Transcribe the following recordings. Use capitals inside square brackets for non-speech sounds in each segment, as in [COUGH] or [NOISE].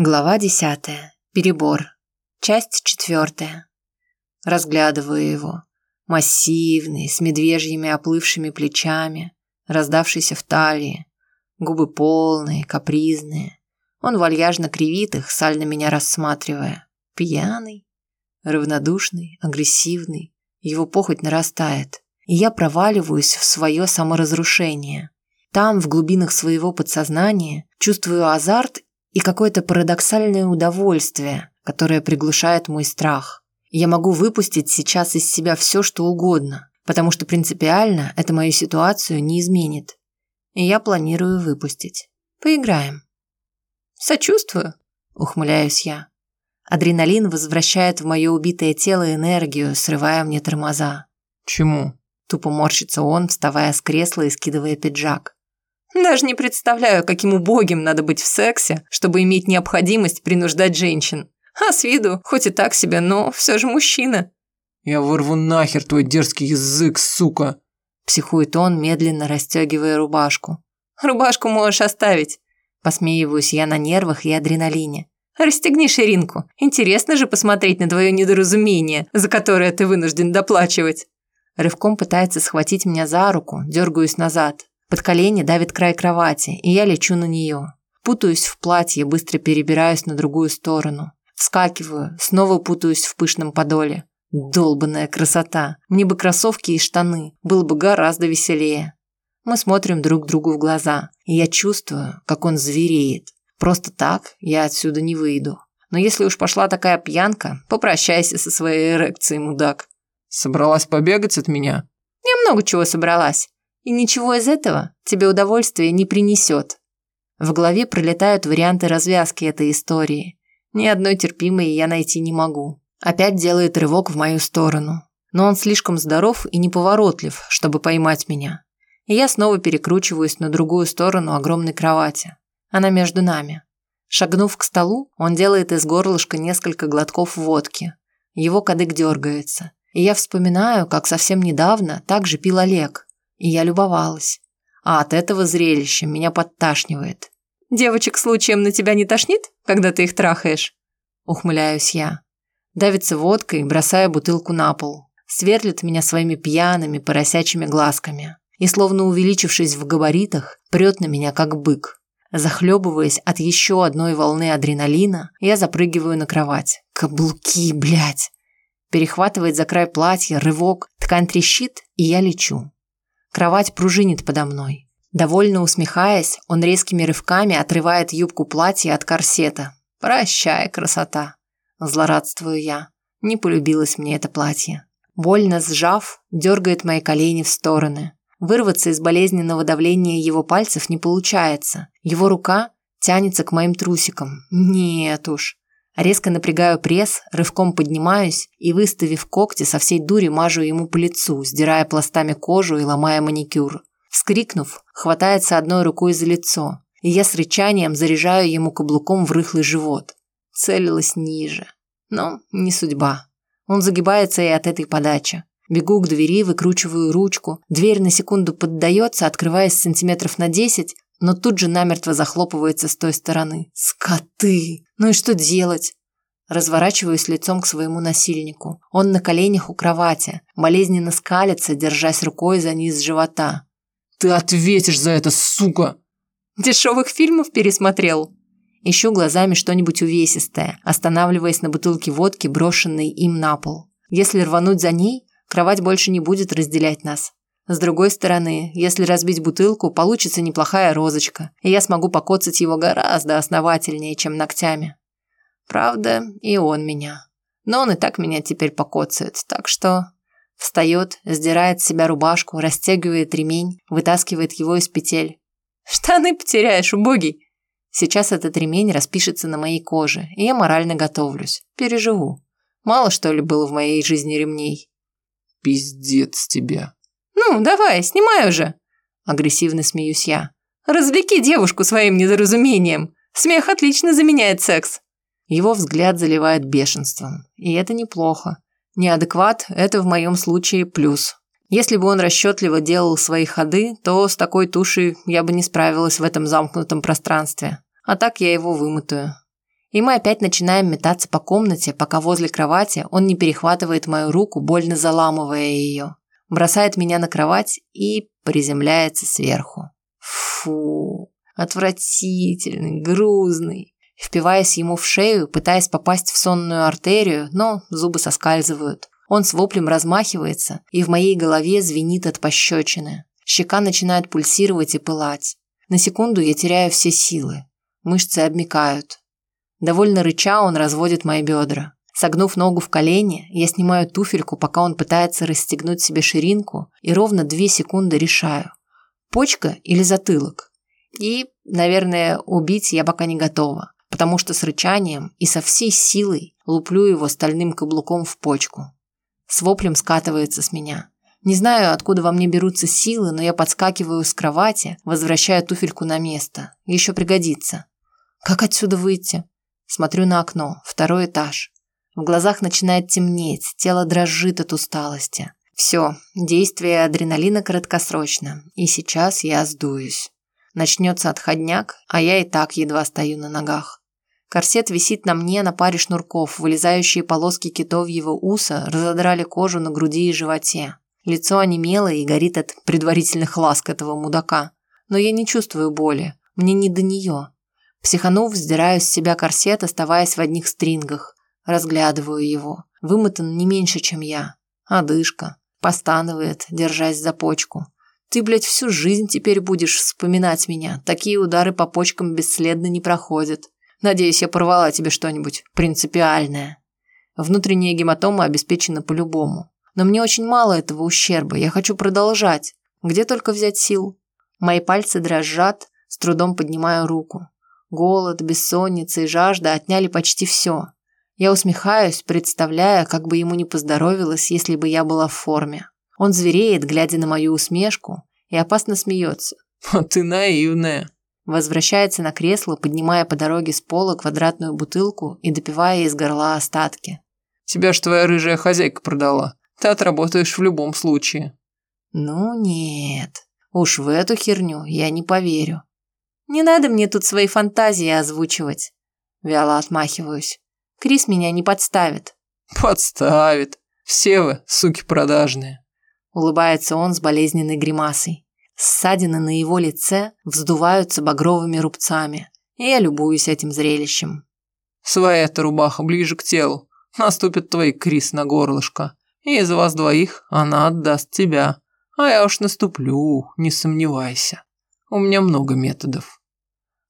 Глава десятая. Перебор. Часть четвертая. Разглядываю его. Массивный, с медвежьими оплывшими плечами, раздавшийся в талии. Губы полные, капризные. Он вальяжно кривит их, сально меня рассматривая. Пьяный, равнодушный, агрессивный. Его похоть нарастает. И я проваливаюсь в свое саморазрушение. Там, в глубинах своего подсознания, чувствую азарт и какое-то парадоксальное удовольствие, которое приглушает мой страх. Я могу выпустить сейчас из себя все, что угодно, потому что принципиально это мою ситуацию не изменит. И я планирую выпустить. Поиграем. Сочувствую, ухмыляюсь я. Адреналин возвращает в мое убитое тело энергию, срывая мне тормоза. Чему? Тупо морщится он, вставая с кресла и скидывая пиджак. Даже не представляю, каким убогим надо быть в сексе, чтобы иметь необходимость принуждать женщин. А с виду, хоть и так себе, но все же мужчина. Я вырву нахер твой дерзкий язык, сука. Психует он, медленно расстегивая рубашку. Рубашку можешь оставить. Посмеиваюсь я на нервах и адреналине. Расстегни ширинку. Интересно же посмотреть на твое недоразумение, за которое ты вынужден доплачивать. Рывком пытается схватить меня за руку, дергаюсь назад. Под колени давит край кровати, и я лечу на нее. Путаюсь в платье, быстро перебираюсь на другую сторону. Вскакиваю, снова путаюсь в пышном подоле. Долбанная красота. Мне бы кроссовки и штаны. Было бы гораздо веселее. Мы смотрим друг другу в глаза, и я чувствую, как он звереет. Просто так я отсюда не выйду. Но если уж пошла такая пьянка, попрощайся со своей эрекцией, мудак. Собралась побегать от меня? Я много чего собралась. И ничего из этого тебе удовольствия не принесет. В голове пролетают варианты развязки этой истории. Ни одной терпимой я найти не могу. Опять делает рывок в мою сторону. Но он слишком здоров и неповоротлив, чтобы поймать меня. И я снова перекручиваюсь на другую сторону огромной кровати. Она между нами. Шагнув к столу, он делает из горлышка несколько глотков водки. Его кадык дергается. И я вспоминаю, как совсем недавно так же пил Олег и я любовалась. А от этого зрелища меня подташнивает. «Девочек случаем на тебя не тошнит, когда ты их трахаешь?» Ухмыляюсь я. Давится водкой, бросая бутылку на пол. Сверлит меня своими пьяными, поросячьими глазками. И, словно увеличившись в габаритах, прет на меня, как бык. Захлебываясь от еще одной волны адреналина, я запрыгиваю на кровать. Каблуки, блядь! Перехватывает за край платья, рывок, ткань трещит, и я лечу. Кровать пружинит подо мной. Довольно усмехаясь, он резкими рывками отрывает юбку платья от корсета. «Прощай, красота!» Злорадствую я. Не полюбилось мне это платье. Больно сжав, дергает мои колени в стороны. Вырваться из болезненного давления его пальцев не получается. Его рука тянется к моим трусикам. Нет уж. Резко напрягаю пресс, рывком поднимаюсь и, выставив когти, со всей дури мажу ему по лицу, сдирая пластами кожу и ломая маникюр. Вскрикнув, хватается одной рукой за лицо, и я с рычанием заряжаю ему каблуком в рыхлый живот. Целилась ниже. Но не судьба. Он загибается и от этой подачи. Бегу к двери, выкручиваю ручку. Дверь на секунду поддается, открываясь сантиметров на десять, но тут же намертво захлопывается с той стороны. Скоты! Ну и что делать? Разворачиваюсь лицом к своему насильнику. Он на коленях у кровати, болезненно скалится, держась рукой за низ живота. «Ты ответишь за это, сука!» «Дешевых фильмов пересмотрел?» Ищу глазами что-нибудь увесистое, останавливаясь на бутылке водки, брошенной им на пол. Если рвануть за ней, кровать больше не будет разделять нас. С другой стороны, если разбить бутылку, получится неплохая розочка, и я смогу покоцать его гораздо основательнее, чем ногтями. Правда, и он меня. Но он и так меня теперь покоцает, так что... Встает, сдирает с себя рубашку, расстегивает ремень, вытаскивает его из петель. «Штаны потеряешь, убогий!» Сейчас этот ремень распишется на моей коже, и я морально готовлюсь. Переживу. Мало что ли было в моей жизни ремней. «Пиздец тебя!» «Ну, давай, снимай уже!» Агрессивно смеюсь я. «Развлеки девушку своим недоразумением. Смех отлично заменяет секс». Его взгляд заливает бешенством. И это неплохо. Неадекват – это в моем случае плюс. Если бы он расчетливо делал свои ходы, то с такой тушей я бы не справилась в этом замкнутом пространстве. А так я его вымотаю. И мы опять начинаем метаться по комнате, пока возле кровати он не перехватывает мою руку, больно заламывая ее. Бросает меня на кровать и приземляется сверху. Фу, отвратительный, грузный. Впиваясь ему в шею, пытаясь попасть в сонную артерию, но зубы соскальзывают. Он с воплем размахивается, и в моей голове звенит от пощечины. Щека начинает пульсировать и пылать. На секунду я теряю все силы. Мышцы обмикают. Довольно рыча он разводит мои бедра. Согнув ногу в колени, я снимаю туфельку, пока он пытается расстегнуть себе ширинку, и ровно две секунды решаю. Почка или затылок? И, наверное, убить я пока не готова потому что с рычанием и со всей силой луплю его стальным каблуком в почку. С воплем скатывается с меня. Не знаю, откуда во мне берутся силы, но я подскакиваю с кровати, возвращая туфельку на место. Еще пригодится. Как отсюда выйти? Смотрю на окно, второй этаж. В глазах начинает темнеть, тело дрожит от усталости. Все, действие адреналина краткосрочно, и сейчас я сдуюсь. Начнется отходняк, а я и так едва стою на ногах. Корсет висит на мне на паре шнурков, вылезающие полоски китовьего уса разодрали кожу на груди и животе. Лицо онемело и горит от предварительных ласк этого мудака. Но я не чувствую боли, мне не до нее. Психанув, вздираю с себя корсет, оставаясь в одних стрингах. Разглядываю его. Вымотан не меньше, чем я. Одышка. Постанывает, держась за почку. Ты, блядь, всю жизнь теперь будешь вспоминать меня. Такие удары по почкам бесследно не проходят. Надеюсь, я порвала тебе что-нибудь принципиальное. Внутренняя гематома обеспечена по-любому. Но мне очень мало этого ущерба. Я хочу продолжать. Где только взять сил? Мои пальцы дрожат, с трудом поднимаю руку. Голод, бессонница и жажда отняли почти все. Я усмехаюсь, представляя, как бы ему не поздоровилось, если бы я была в форме. Он звереет, глядя на мою усмешку, и опасно смеется. [LAUGHS] «А ты наивная!» Возвращается на кресло, поднимая по дороге с пола квадратную бутылку и допивая из горла остатки. «Тебя ж твоя рыжая хозяйка продала. Ты отработаешь в любом случае». «Ну нет, уж в эту херню я не поверю. Не надо мне тут свои фантазии озвучивать». Вяло отмахиваюсь. Крис меня не подставит. «Подставит. Все вы, суки продажные». Улыбается он с болезненной гримасой. Ссадины на его лице вздуваются багровыми рубцами, и я любуюсь этим зрелищем. «Своя-то рубаха ближе к телу. Наступит твой Крис на горлышко, и из вас двоих она отдаст тебя. А я уж наступлю, не сомневайся. У меня много методов».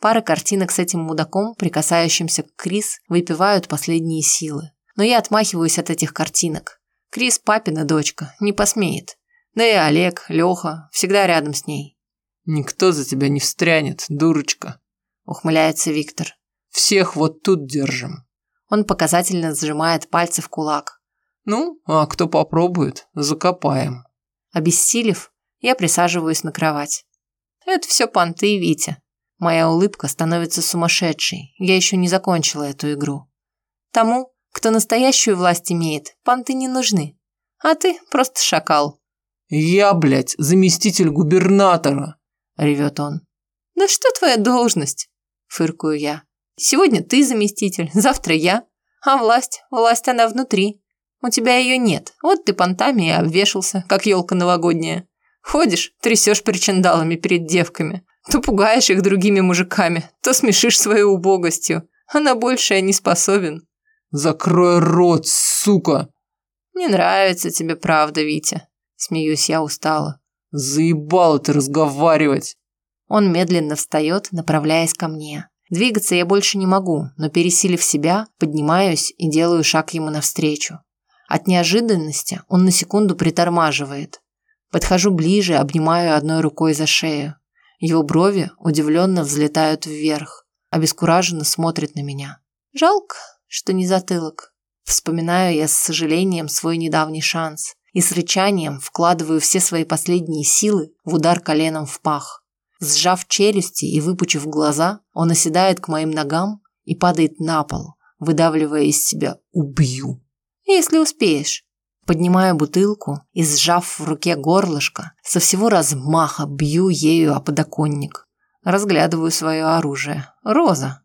Пара картинок с этим мудаком, прикасающимся к Крис, выпивают последние силы. Но я отмахиваюсь от этих картинок. Крис папина дочка, не посмеет. Да и Олег, Леха, всегда рядом с ней. Никто за тебя не встрянет, дурочка. Ухмыляется Виктор. Всех вот тут держим. Он показательно сжимает пальцы в кулак. Ну, а кто попробует, закопаем. Обессилев, я присаживаюсь на кровать. Это все понты, Витя. Моя улыбка становится сумасшедшей. Я еще не закончила эту игру. Тому, кто настоящую власть имеет, понты не нужны. А ты просто шакал. «Я, блядь, заместитель губернатора!» – ревет он. «Да что твоя должность?» – фыркую я. «Сегодня ты заместитель, завтра я. А власть, власть она внутри. У тебя ее нет. Вот ты понтами и обвешался, как елка новогодняя. Ходишь, трясешь причиндалами перед девками. То пугаешь их другими мужиками, то смешишь своей убогостью. А на большее не способен. Закрой рот, сука!» «Не нравится тебе правда, Витя», – смеюсь я устало. «Заебало ты разговаривать!» Он медленно встает, направляясь ко мне. Двигаться я больше не могу, но пересилив себя, поднимаюсь и делаю шаг ему навстречу. От неожиданности он на секунду притормаживает. Подхожу ближе, обнимаю одной рукой за шею. Его брови удивленно взлетают вверх, обескураженно смотрит на меня. Жалко, что не затылок. Вспоминаю я с сожалением свой недавний шанс и с рычанием вкладываю все свои последние силы в удар коленом в пах. Сжав челюсти и выпучив глаза, он оседает к моим ногам и падает на пол, выдавливая из себя «убью». «Если успеешь». Поднимаю бутылку и, сжав в руке горлышко, со всего размаха бью ею о подоконник. Разглядываю свое оружие. Роза.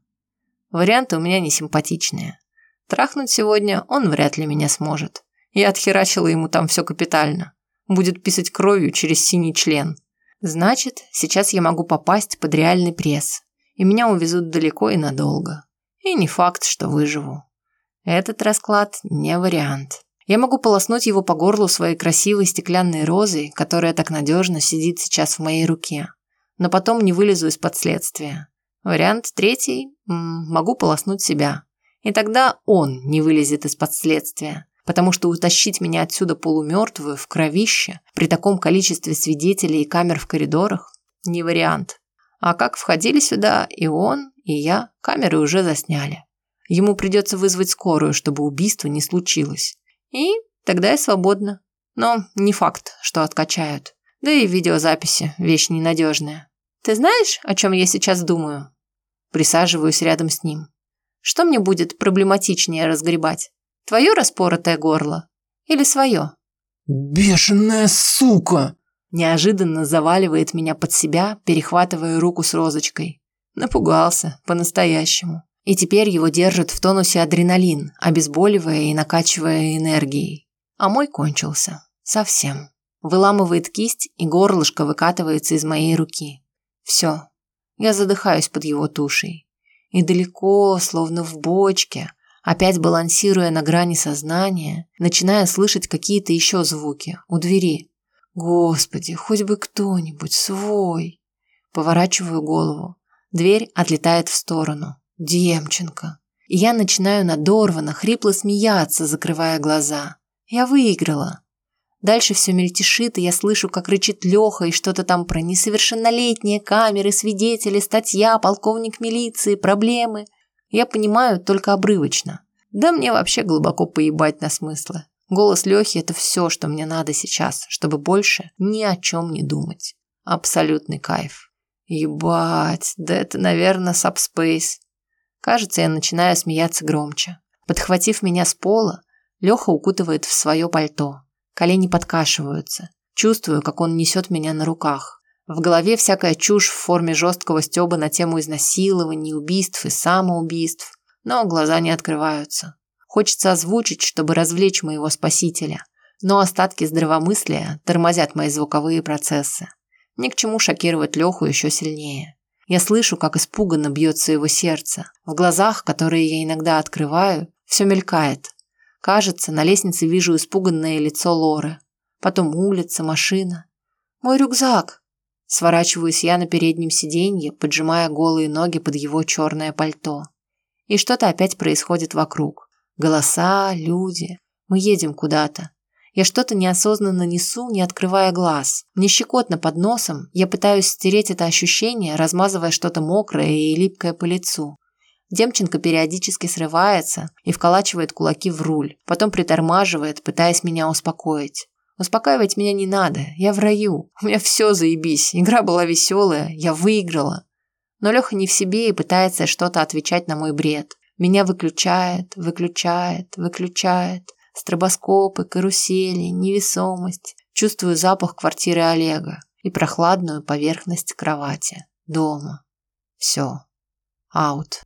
Варианты у меня не симпатичные. Трахнуть сегодня он вряд ли меня сможет. Я отхерачила ему там все капитально. Будет писать кровью через синий член. Значит, сейчас я могу попасть под реальный пресс. И меня увезут далеко и надолго. И не факт, что выживу. Этот расклад не вариант. Я могу полоснуть его по горлу своей красивой стеклянной розой, которая так надежно сидит сейчас в моей руке. Но потом не вылезу из последствия. Вариант третий – могу полоснуть себя. И тогда он не вылезет из последствия. Потому что утащить меня отсюда полумертвую, в кровище, при таком количестве свидетелей и камер в коридорах – не вариант. А как входили сюда и он, и я, камеры уже засняли. Ему придется вызвать скорую, чтобы убийство не случилось. И тогда я свободна. Но не факт, что откачают. Да и видеозаписи – вещь ненадежная. Ты знаешь, о чем я сейчас думаю? Присаживаюсь рядом с ним. Что мне будет проблематичнее разгребать? Твое распоротое горло? Или свое? «Бешеная сука!» Неожиданно заваливает меня под себя, перехватывая руку с розочкой. Напугался, по-настоящему. И теперь его держит в тонусе адреналин, обезболивая и накачивая энергией. А мой кончился. Совсем. Выламывает кисть, и горлышко выкатывается из моей руки. Все. Я задыхаюсь под его тушей. И далеко, словно в бочке, опять балансируя на грани сознания, начиная слышать какие-то еще звуки у двери. Господи, хоть бы кто-нибудь свой. Поворачиваю голову. Дверь отлетает в сторону. Демченко. Я начинаю надорвано, хрипло смеяться, закрывая глаза. Я выиграла. Дальше все мельтешит, и я слышу, как рычит Леха и что-то там про несовершеннолетние камеры, свидетели, статья, полковник милиции, проблемы. Я понимаю только обрывочно. Да мне вообще глубоко поебать на смыслы. Голос Лехи – это все, что мне надо сейчас, чтобы больше ни о чем не думать. Абсолютный кайф. Ебать, да это, наверное, сабспейс. Кажется, я начинаю смеяться громче. Подхватив меня с пола, Леха укутывает в свое пальто. Колени подкашиваются. Чувствую, как он несет меня на руках. В голове всякая чушь в форме жесткого стеба на тему изнасилований, убийств и самоубийств. Но глаза не открываются. Хочется озвучить, чтобы развлечь моего спасителя. Но остатки здравомыслия тормозят мои звуковые процессы. Ни к чему шокировать Леху еще сильнее. Я слышу, как испуганно бьется его сердце. В глазах, которые я иногда открываю, все мелькает. Кажется, на лестнице вижу испуганное лицо Лоры. Потом улица, машина. Мой рюкзак. Сворачиваюсь я на переднем сиденье, поджимая голые ноги под его черное пальто. И что-то опять происходит вокруг. Голоса, люди. Мы едем куда-то. Я что-то неосознанно несу, не открывая глаз. Мне щекотно под носом, я пытаюсь стереть это ощущение, размазывая что-то мокрое и липкое по лицу. Демченко периодически срывается и вколачивает кулаки в руль, потом притормаживает, пытаясь меня успокоить. Успокаивать меня не надо, я в раю, у меня все заебись, игра была веселая, я выиграла. Но Леха не в себе и пытается что-то отвечать на мой бред. Меня выключает, выключает, выключает. Стробоскопы, карусели, невесомость. Чувствую запах квартиры Олега и прохладную поверхность кровати. Дома. Все. Аут.